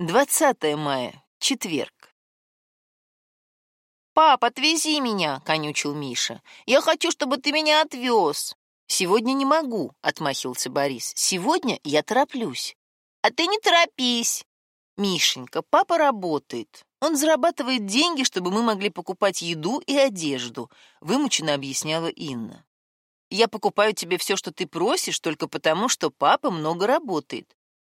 20 мая, четверг. «Пап, отвези меня!» — конючил Миша. «Я хочу, чтобы ты меня отвез!» «Сегодня не могу», — отмахивался Борис. «Сегодня я тороплюсь». «А ты не торопись!» «Мишенька, папа работает. Он зарабатывает деньги, чтобы мы могли покупать еду и одежду», — вымученно объясняла Инна. «Я покупаю тебе все, что ты просишь, только потому, что папа много работает.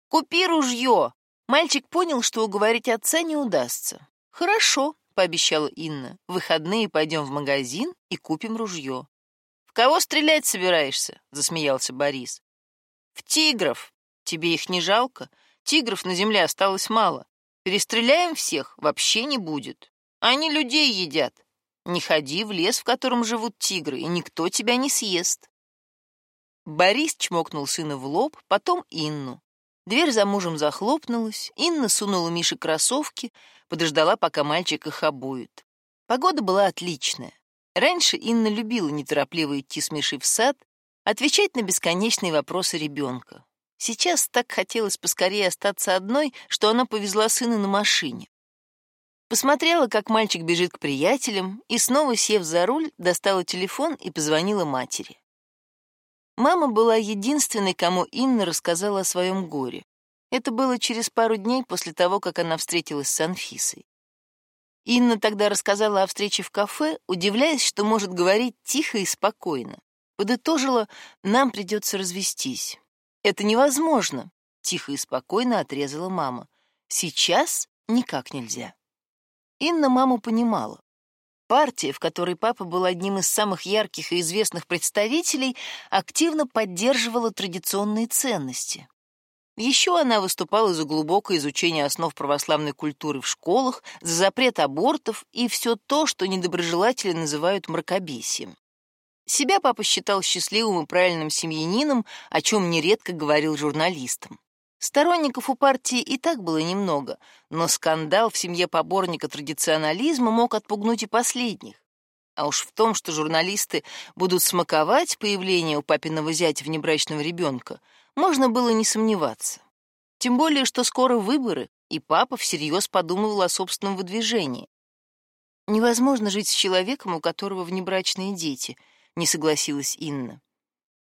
Купи ружье!» Мальчик понял, что уговорить отца не удастся. «Хорошо», — пообещала Инна. «В выходные пойдем в магазин и купим ружье». «В кого стрелять собираешься?» — засмеялся Борис. «В тигров. Тебе их не жалко? Тигров на земле осталось мало. Перестреляем всех, вообще не будет. Они людей едят. Не ходи в лес, в котором живут тигры, и никто тебя не съест». Борис чмокнул сына в лоб, потом Инну. Дверь за мужем захлопнулась, Инна сунула Мише кроссовки, подождала, пока мальчик их обует. Погода была отличная. Раньше Инна любила неторопливо идти с Мишей в сад, отвечать на бесконечные вопросы ребенка. Сейчас так хотелось поскорее остаться одной, что она повезла сына на машине. Посмотрела, как мальчик бежит к приятелям, и снова, сев за руль, достала телефон и позвонила матери. Мама была единственной, кому Инна рассказала о своем горе. Это было через пару дней после того, как она встретилась с Анфисой. Инна тогда рассказала о встрече в кафе, удивляясь, что может говорить тихо и спокойно. Подытожила, нам придется развестись. Это невозможно, тихо и спокойно отрезала мама. Сейчас никак нельзя. Инна маму понимала. Партия, в которой папа был одним из самых ярких и известных представителей, активно поддерживала традиционные ценности. Еще она выступала за глубокое изучение основ православной культуры в школах, за запрет абортов и все то, что недоброжелатели называют мракобесием. Себя папа считал счастливым и правильным семьянином, о чем нередко говорил журналистам. Сторонников у партии и так было немного, но скандал в семье поборника традиционализма мог отпугнуть и последних. А уж в том, что журналисты будут смаковать появление у папиного зятя внебрачного ребенка, можно было не сомневаться. Тем более, что скоро выборы, и папа всерьез подумывал о собственном выдвижении. Невозможно жить с человеком, у которого внебрачные дети, не согласилась Инна.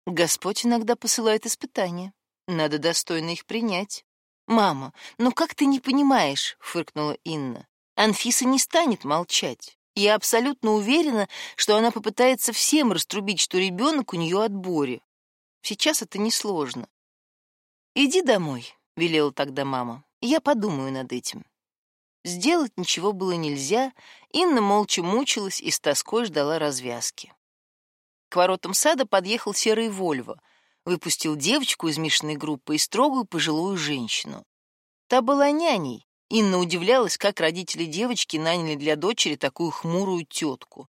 Господь иногда посылает испытания. Надо достойно их принять. «Мама, ну как ты не понимаешь?» — фыркнула Инна. «Анфиса не станет молчать. Я абсолютно уверена, что она попытается всем раструбить, что ребенок у нее от Бори. Сейчас это несложно». «Иди домой», — велела тогда мама. «Я подумаю над этим». Сделать ничего было нельзя, Инна молча мучилась и с тоской ждала развязки. К воротам сада подъехал серый Вольво — выпустил девочку из Мишиной группы и строгую пожилую женщину. Та была няней. Инна удивлялась, как родители девочки наняли для дочери такую хмурую тетку.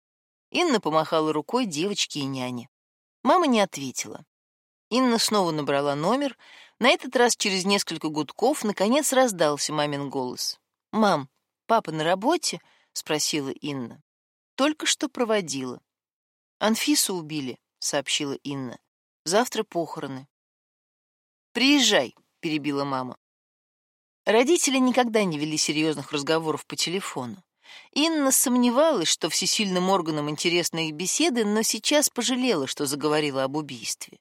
Инна помахала рукой девочке и няне. Мама не ответила. Инна снова набрала номер. На этот раз через несколько гудков наконец раздался мамин голос. «Мам, папа на работе?» — спросила Инна. «Только что проводила». «Анфису убили», — сообщила Инна. Завтра похороны. Приезжай, перебила мама. Родители никогда не вели серьезных разговоров по телефону. Инна сомневалась, что всесильным органам интересны их беседы, но сейчас пожалела, что заговорила об убийстве.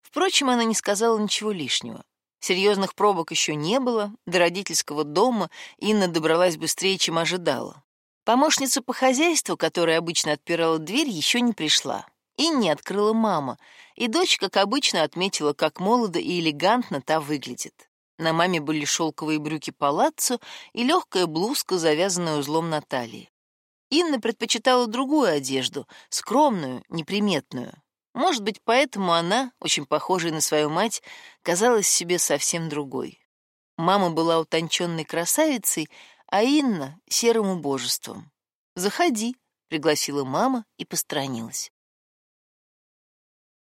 Впрочем, она не сказала ничего лишнего. Серьезных пробок еще не было, до родительского дома Инна добралась быстрее, чем ожидала. Помощница по хозяйству, которая обычно отпирала дверь, еще не пришла. Инне открыла мама, и дочь, как обычно, отметила, как молодо и элегантно та выглядит. На маме были шелковые брюки палаццо и легкая блузка, завязанная узлом на талии. Инна предпочитала другую одежду, скромную, неприметную. Может быть, поэтому она, очень похожая на свою мать, казалась себе совсем другой. Мама была утонченной красавицей, а Инна — серым убожеством. «Заходи», — пригласила мама и посторонилась.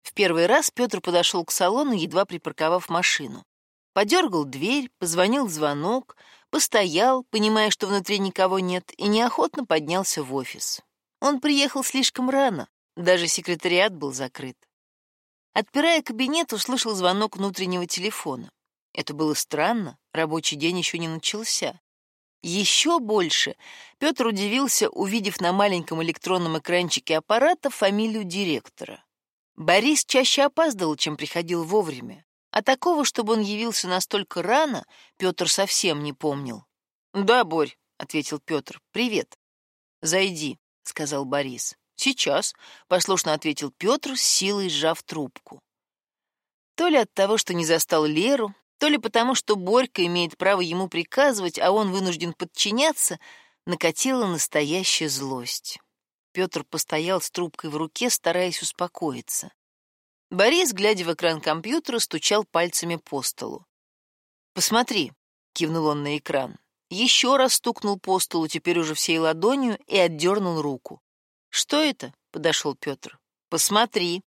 В первый раз Петр подошел к салону, едва припарковав машину. Подергал дверь, позвонил в звонок, постоял, понимая, что внутри никого нет, и неохотно поднялся в офис. Он приехал слишком рано, даже секретариат был закрыт. Отпирая кабинет, услышал звонок внутреннего телефона. Это было странно, рабочий день еще не начался. Еще больше Петр удивился, увидев на маленьком электронном экранчике аппарата фамилию директора. Борис чаще опаздывал, чем приходил вовремя. А такого, чтобы он явился настолько рано, Петр совсем не помнил. «Да, Борь», — ответил Петр, — «привет». «Зайди», — сказал Борис. «Сейчас», — послушно ответил Петр, с силой сжав трубку. То ли от того, что не застал Леру, то ли потому, что Борька имеет право ему приказывать, а он вынужден подчиняться, накатила настоящая злость. Петр постоял с трубкой в руке, стараясь успокоиться. Борис, глядя в экран компьютера, стучал пальцами по столу. «Посмотри», — кивнул он на экран. Еще раз стукнул по столу, теперь уже всей ладонью, и отдернул руку. «Что это?» — подошел Петр. «Посмотри».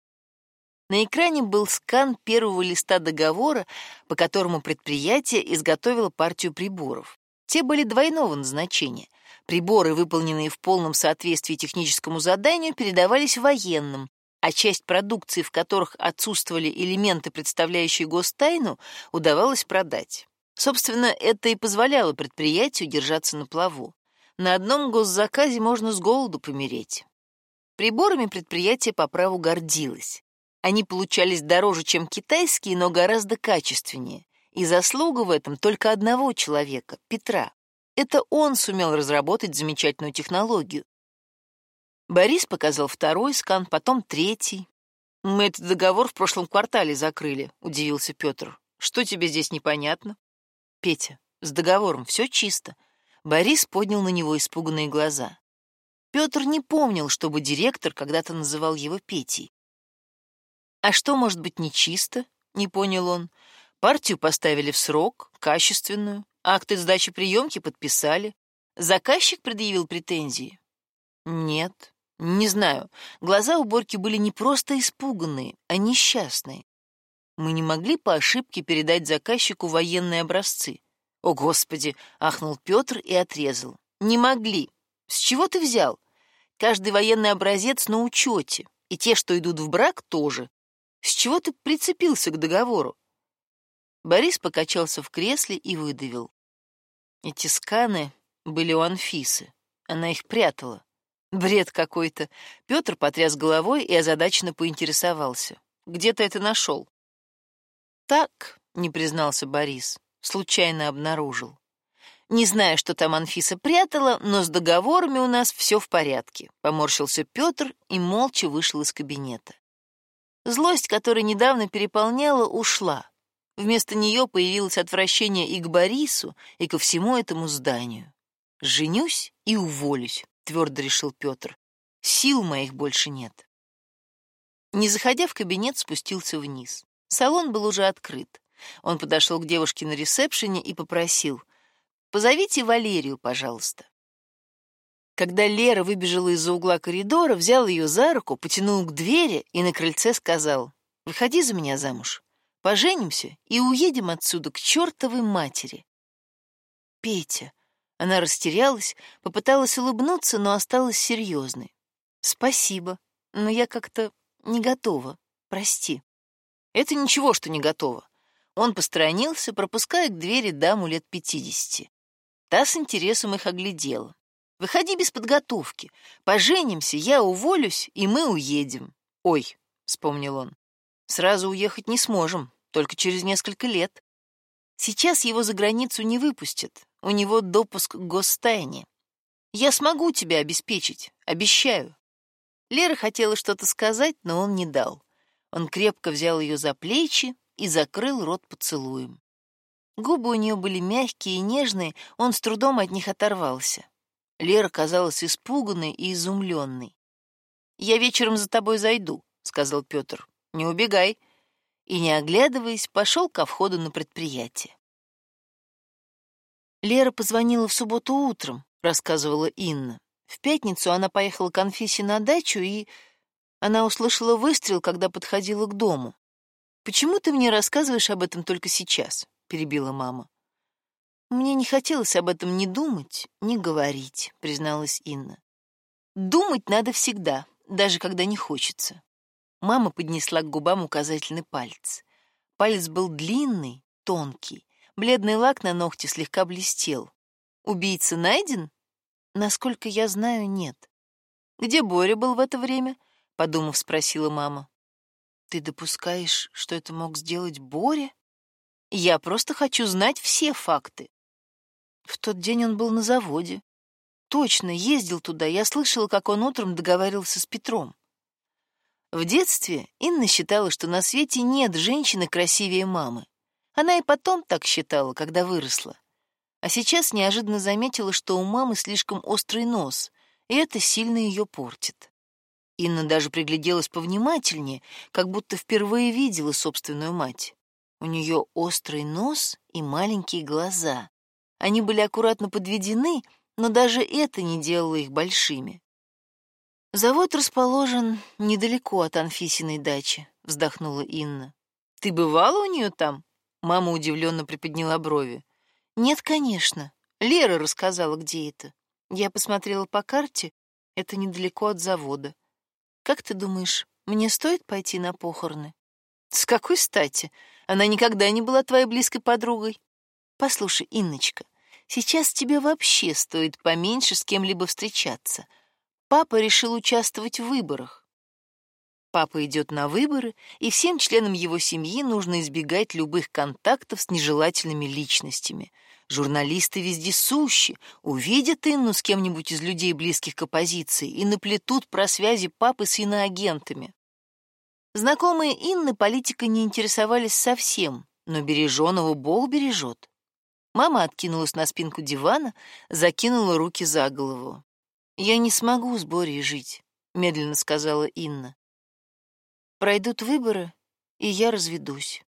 На экране был скан первого листа договора, по которому предприятие изготовило партию приборов. Те были двойного назначения. Приборы, выполненные в полном соответствии техническому заданию, передавались военным, а часть продукции, в которых отсутствовали элементы, представляющие гостайну, удавалось продать. Собственно, это и позволяло предприятию держаться на плаву. На одном госзаказе можно с голоду помереть. Приборами предприятие по праву гордилось. Они получались дороже, чем китайские, но гораздо качественнее. И заслуга в этом только одного человека — Петра. Это он сумел разработать замечательную технологию. Борис показал второй скан, потом третий. «Мы этот договор в прошлом квартале закрыли», — удивился Петр. «Что тебе здесь непонятно?» «Петя, с договором все чисто». Борис поднял на него испуганные глаза. Петр не помнил, чтобы директор когда-то называл его Петей. А что может быть нечисто? Не понял он. Партию поставили в срок, качественную, акты сдачи приемки подписали. Заказчик предъявил претензии? Нет, не знаю. Глаза у Борьки были не просто испуганные, а несчастные. Мы не могли по ошибке передать заказчику военные образцы. О, Господи! ахнул Петр и отрезал. Не могли. С чего ты взял? Каждый военный образец на учете, и те, что идут в брак, тоже. С чего ты прицепился к договору? Борис покачался в кресле и выдавил. Эти сканы были у Анфисы. Она их прятала. Бред какой-то. Петр потряс головой и озадаченно поинтересовался. Где ты это нашел? Так, не признался Борис. Случайно обнаружил. Не знаю, что там Анфиса прятала, но с договорами у нас все в порядке. Поморщился Петр и молча вышел из кабинета. Злость, которая недавно переполняла, ушла. Вместо нее появилось отвращение и к Борису, и ко всему этому зданию. «Женюсь и уволюсь», — твердо решил Петр. «Сил моих больше нет». Не заходя в кабинет, спустился вниз. Салон был уже открыт. Он подошел к девушке на ресепшене и попросил, «Позовите Валерию, пожалуйста». Когда Лера выбежала из-за угла коридора, взял ее за руку, потянул к двери и на крыльце сказал, «Выходи за меня замуж, поженимся и уедем отсюда к чертовой матери». Петя. Она растерялась, попыталась улыбнуться, но осталась серьезной. «Спасибо, но я как-то не готова. Прости». «Это ничего, что не готова». Он посторонился, пропуская к двери даму лет пятидесяти. Та с интересом их оглядела. Выходи без подготовки. Поженимся, я уволюсь, и мы уедем. Ой, вспомнил он. Сразу уехать не сможем, только через несколько лет. Сейчас его за границу не выпустят. У него допуск к гостайне. Я смогу тебя обеспечить, обещаю. Лера хотела что-то сказать, но он не дал. Он крепко взял ее за плечи и закрыл рот поцелуем. Губы у нее были мягкие и нежные, он с трудом от них оторвался. Лера казалась испуганной и изумленной. «Я вечером за тобой зайду», — сказал Петр. «Не убегай». И, не оглядываясь, пошел ко входу на предприятие. Лера позвонила в субботу утром, рассказывала Инна. В пятницу она поехала к Анфисе на дачу, и она услышала выстрел, когда подходила к дому. «Почему ты мне рассказываешь об этом только сейчас?» — перебила мама. Мне не хотелось об этом ни думать, ни говорить, призналась Инна. Думать надо всегда, даже когда не хочется. Мама поднесла к губам указательный палец. Палец был длинный, тонкий. Бледный лак на ногте слегка блестел. Убийца найден? Насколько я знаю, нет. Где Боря был в это время? Подумав, спросила мама. Ты допускаешь, что это мог сделать Боря? Я просто хочу знать все факты. В тот день он был на заводе. Точно, ездил туда. Я слышала, как он утром договаривался с Петром. В детстве Инна считала, что на свете нет женщины красивее мамы. Она и потом так считала, когда выросла. А сейчас неожиданно заметила, что у мамы слишком острый нос, и это сильно ее портит. Инна даже пригляделась повнимательнее, как будто впервые видела собственную мать. У нее острый нос и маленькие глаза. Они были аккуратно подведены, но даже это не делало их большими. Завод расположен недалеко от Анфисиной дачи, вздохнула Инна. Ты бывала у нее там? Мама удивленно приподняла брови. Нет, конечно. Лера рассказала, где это. Я посмотрела по карте, это недалеко от завода. Как ты думаешь, мне стоит пойти на похороны? С какой стати? Она никогда не была твоей близкой подругой. Послушай, Инночка, сейчас тебе вообще стоит поменьше с кем-либо встречаться — Папа решил участвовать в выборах. Папа идет на выборы, и всем членам его семьи нужно избегать любых контактов с нежелательными личностями. Журналисты вездесущи, увидят Инну с кем-нибудь из людей, близких к оппозиции, и наплетут про связи папы с иноагентами. Знакомые Инны политикой не интересовались совсем, но береженого Бог бережет. Мама откинулась на спинку дивана, закинула руки за голову. «Я не смогу с Борей жить», — медленно сказала Инна. «Пройдут выборы, и я разведусь».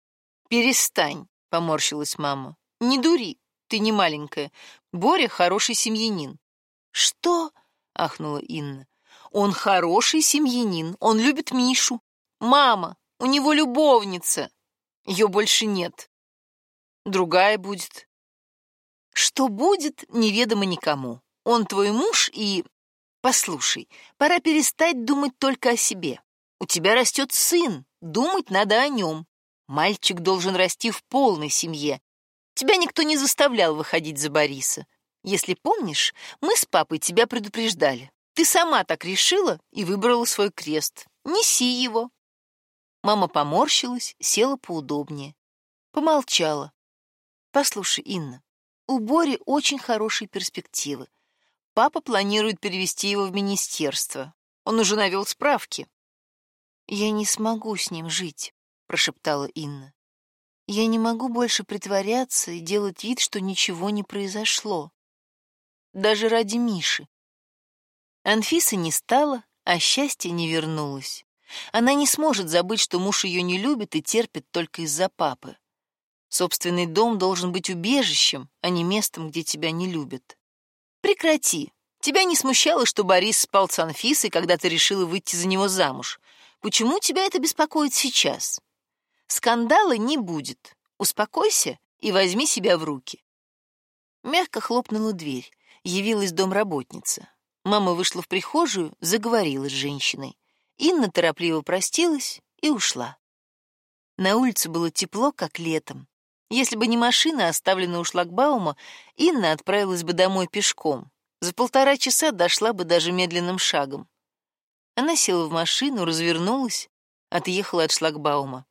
«Перестань», — поморщилась мама. «Не дури, ты не маленькая. Боря хороший семьянин». «Что?» — ахнула Инна. «Он хороший семьянин, он любит Мишу. Мама, у него любовница. Ее больше нет. Другая будет». «Что будет, неведомо никому. Он твой муж и Послушай, пора перестать думать только о себе. У тебя растет сын, думать надо о нем. Мальчик должен расти в полной семье. Тебя никто не заставлял выходить за Бориса. Если помнишь, мы с папой тебя предупреждали. Ты сама так решила и выбрала свой крест. Неси его. Мама поморщилась, села поудобнее. Помолчала. Послушай, Инна, у Бори очень хорошие перспективы. Папа планирует перевести его в министерство. Он уже навел справки. «Я не смогу с ним жить», — прошептала Инна. «Я не могу больше притворяться и делать вид, что ничего не произошло. Даже ради Миши». Анфиса не стала, а счастье не вернулось. Она не сможет забыть, что муж ее не любит и терпит только из-за папы. Собственный дом должен быть убежищем, а не местом, где тебя не любят. Прекрати. Тебя не смущало, что Борис спал с Анфисой, когда ты решила выйти за него замуж? Почему тебя это беспокоит сейчас? Скандала не будет. Успокойся и возьми себя в руки. Мягко хлопнула дверь. Явилась домработница. Мама вышла в прихожую, заговорила с женщиной. Инна торопливо простилась и ушла. На улице было тепло, как летом. Если бы не машина, оставленная у шлагбаума, Инна отправилась бы домой пешком. За полтора часа дошла бы даже медленным шагом. Она села в машину, развернулась, отъехала от шлагбаума.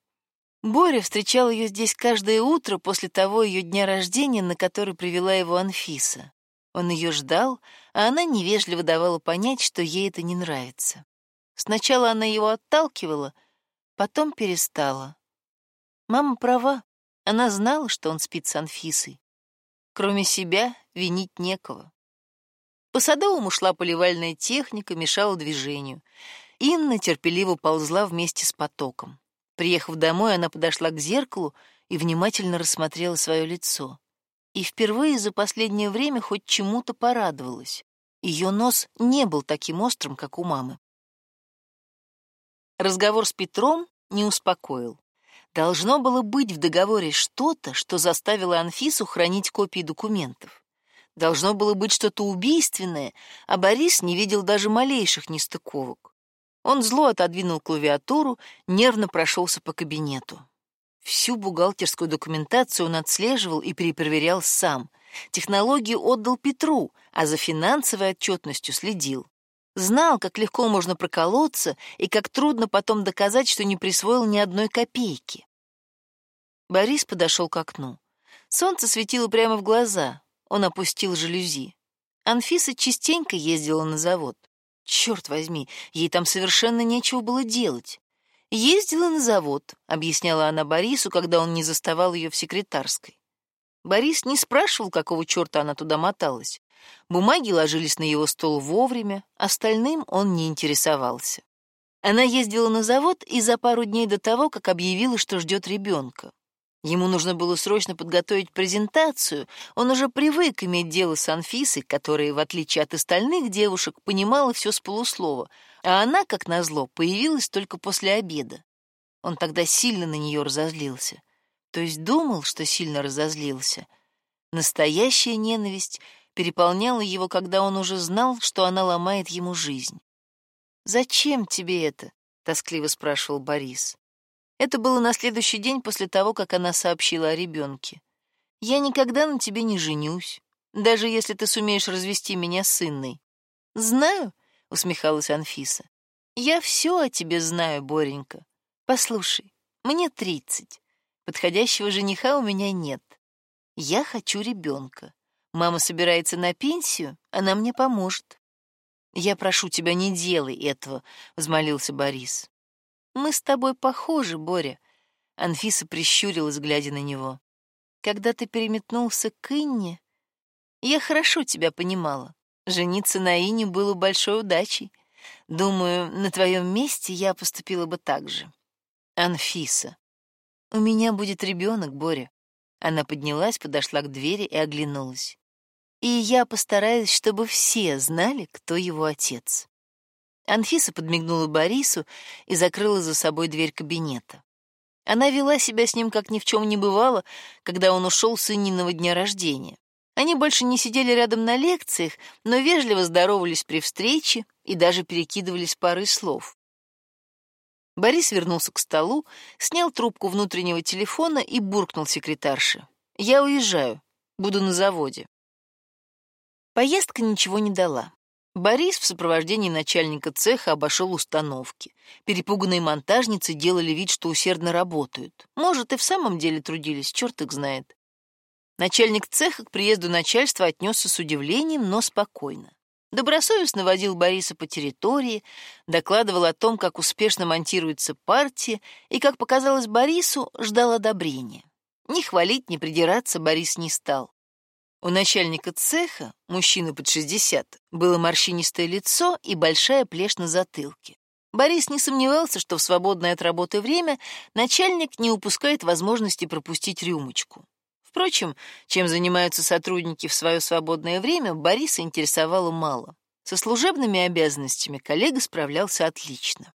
Боря встречал ее здесь каждое утро после того ее дня рождения, на который привела его Анфиса. Он ее ждал, а она невежливо давала понять, что ей это не нравится. Сначала она его отталкивала, потом перестала. Мама права. Она знала, что он спит с Анфисой. Кроме себя винить некого. По Садовому шла поливальная техника, мешала движению. Инна терпеливо ползла вместе с потоком. Приехав домой, она подошла к зеркалу и внимательно рассмотрела свое лицо. И впервые за последнее время хоть чему-то порадовалась. Ее нос не был таким острым, как у мамы. Разговор с Петром не успокоил. Должно было быть в договоре что-то, что заставило Анфису хранить копии документов. Должно было быть что-то убийственное, а Борис не видел даже малейших нестыковок. Он зло отодвинул клавиатуру, нервно прошелся по кабинету. Всю бухгалтерскую документацию он отслеживал и перепроверял сам. Технологию отдал Петру, а за финансовой отчетностью следил. Знал, как легко можно проколоться и как трудно потом доказать, что не присвоил ни одной копейки. Борис подошел к окну. Солнце светило прямо в глаза. Он опустил жалюзи. Анфиса частенько ездила на завод. Черт возьми, ей там совершенно нечего было делать. Ездила на завод, объясняла она Борису, когда он не заставал ее в секретарской. Борис не спрашивал, какого черта она туда моталась. Бумаги ложились на его стол вовремя, остальным он не интересовался. Она ездила на завод и за пару дней до того, как объявила, что ждет ребенка. Ему нужно было срочно подготовить презентацию. Он уже привык иметь дело с Анфисой, которая, в отличие от остальных девушек, понимала все с полуслова, а она, как назло, появилась только после обеда. Он тогда сильно на нее разозлился. То есть думал, что сильно разозлился. Настоящая ненависть переполняла его, когда он уже знал, что она ломает ему жизнь. «Зачем тебе это?» — тоскливо спрашивал Борис. Это было на следующий день после того, как она сообщила о ребенке. «Я никогда на тебе не женюсь, даже если ты сумеешь развести меня с Инной». «Знаю», — усмехалась Анфиса. «Я все о тебе знаю, Боренька. Послушай, мне тридцать. Подходящего жениха у меня нет. Я хочу ребенка. Мама собирается на пенсию, она мне поможет». «Я прошу тебя, не делай этого», — взмолился Борис. Мы с тобой похожи, Боря. Анфиса прищурилась, глядя на него. Когда ты переметнулся к Инне, я хорошо тебя понимала. Жениться на Ине было большой удачей. Думаю, на твоем месте я поступила бы так же. Анфиса. У меня будет ребенок, Боря. Она поднялась, подошла к двери и оглянулась. И я постараюсь, чтобы все знали, кто его отец. Анфиса подмигнула Борису и закрыла за собой дверь кабинета. Она вела себя с ним, как ни в чем не бывало, когда он ушел с Инниного дня рождения. Они больше не сидели рядом на лекциях, но вежливо здоровались при встрече и даже перекидывались парой слов. Борис вернулся к столу, снял трубку внутреннего телефона и буркнул секретарше. «Я уезжаю. Буду на заводе». Поездка ничего не дала. Борис в сопровождении начальника цеха обошел установки. Перепуганные монтажницы делали вид, что усердно работают. Может, и в самом деле трудились, черт их знает. Начальник цеха к приезду начальства отнесся с удивлением, но спокойно. Добросовестно водил Бориса по территории, докладывал о том, как успешно монтируется партия, и, как показалось Борису, ждал одобрения. Ни хвалить, ни придираться Борис не стал. У начальника цеха, мужчины под 60, было морщинистое лицо и большая плешь на затылке. Борис не сомневался, что в свободное от работы время начальник не упускает возможности пропустить рюмочку. Впрочем, чем занимаются сотрудники в свое свободное время, Бориса интересовало мало. Со служебными обязанностями коллега справлялся отлично.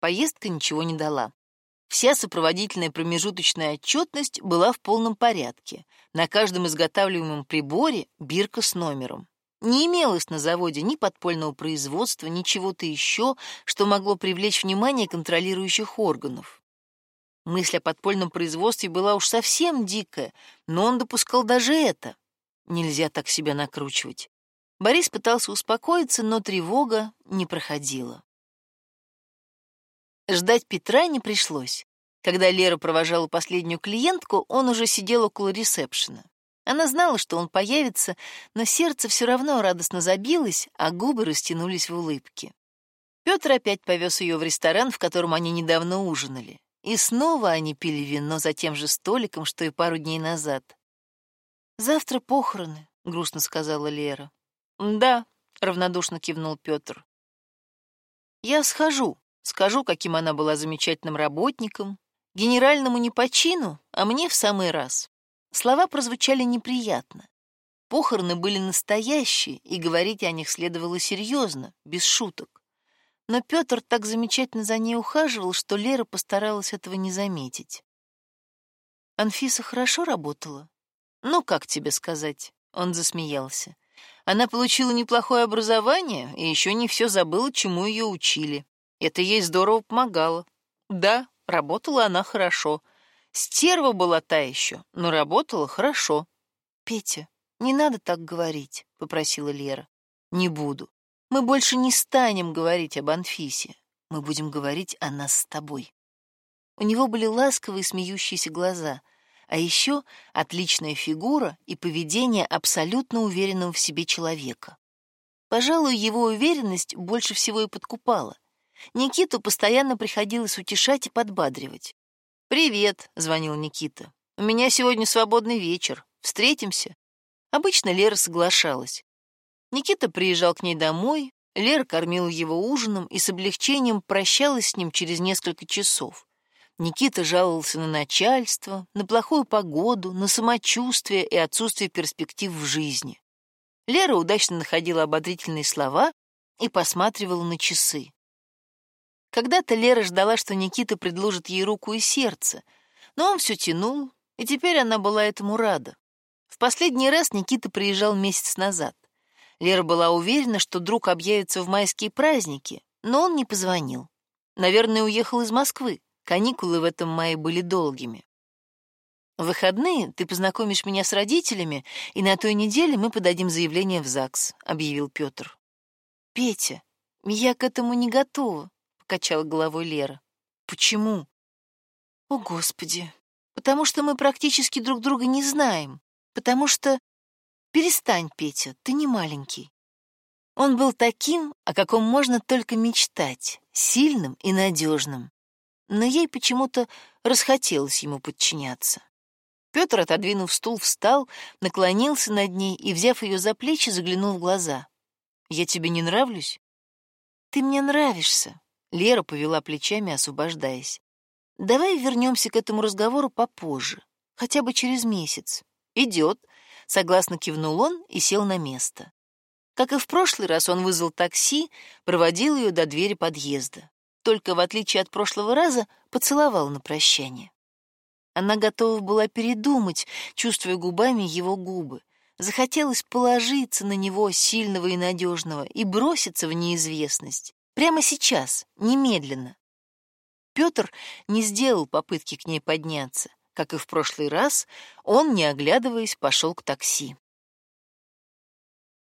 Поездка ничего не дала. Вся сопроводительная промежуточная отчетность была в полном порядке. На каждом изготавливаемом приборе бирка с номером. Не имелось на заводе ни подпольного производства, ни чего-то еще, что могло привлечь внимание контролирующих органов. Мысль о подпольном производстве была уж совсем дикая, но он допускал даже это. Нельзя так себя накручивать. Борис пытался успокоиться, но тревога не проходила. Ждать Петра не пришлось. Когда Лера провожала последнюю клиентку, он уже сидел около ресепшена. Она знала, что он появится, но сердце все равно радостно забилось, а губы растянулись в улыбке. Петр опять повез ее в ресторан, в котором они недавно ужинали. И снова они пили вино за тем же столиком, что и пару дней назад. «Завтра похороны», — грустно сказала Лера. «Да», — равнодушно кивнул Петр. «Я схожу», Скажу, каким она была замечательным работником. Генеральному не по чину, а мне в самый раз. Слова прозвучали неприятно. Похороны были настоящие, и говорить о них следовало серьезно, без шуток. Но Петр так замечательно за ней ухаживал, что Лера постаралась этого не заметить. Анфиса хорошо работала? Ну, как тебе сказать? Он засмеялся. Она получила неплохое образование и еще не все забыла, чему ее учили. Это ей здорово помогало. Да, Работала она хорошо. Стерва была та еще, но работала хорошо. «Петя, не надо так говорить», — попросила Лера. «Не буду. Мы больше не станем говорить об Анфисе. Мы будем говорить о нас с тобой». У него были ласковые смеющиеся глаза, а еще отличная фигура и поведение абсолютно уверенного в себе человека. Пожалуй, его уверенность больше всего и подкупала. Никиту постоянно приходилось утешать и подбадривать. «Привет», — звонил Никита. «У меня сегодня свободный вечер. Встретимся?» Обычно Лера соглашалась. Никита приезжал к ней домой, Лера кормила его ужином и с облегчением прощалась с ним через несколько часов. Никита жаловался на начальство, на плохую погоду, на самочувствие и отсутствие перспектив в жизни. Лера удачно находила ободрительные слова и посматривала на часы. Когда-то Лера ждала, что Никита предложит ей руку и сердце, но он все тянул, и теперь она была этому рада. В последний раз Никита приезжал месяц назад. Лера была уверена, что друг объявится в майские праздники, но он не позвонил. Наверное, уехал из Москвы. Каникулы в этом мае были долгими. В выходные ты познакомишь меня с родителями, и на той неделе мы подадим заявление в ЗАГС», — объявил Петр. «Петя, я к этому не готова», — покачала головой Лера. «Почему?» «О, Господи! Потому что мы практически друг друга не знаем. Потому что... Перестань, Петя, ты не маленький». Он был таким, о каком можно только мечтать, сильным и надежным. Но ей почему-то расхотелось ему подчиняться. Петр, отодвинув стул, встал, наклонился над ней и, взяв ее за плечи, заглянул в глаза. «Я тебе не нравлюсь?» «Ты мне нравишься», — Лера повела плечами, освобождаясь. «Давай вернемся к этому разговору попозже, хотя бы через месяц». «Идет», — согласно кивнул он и сел на место. Как и в прошлый раз, он вызвал такси, проводил ее до двери подъезда. Только, в отличие от прошлого раза, поцеловал на прощание. Она готова была передумать, чувствуя губами его губы. Захотелось положиться на него, сильного и надежного, и броситься в неизвестность. Прямо сейчас, немедленно. Петр не сделал попытки к ней подняться. Как и в прошлый раз, он, не оглядываясь, пошел к такси.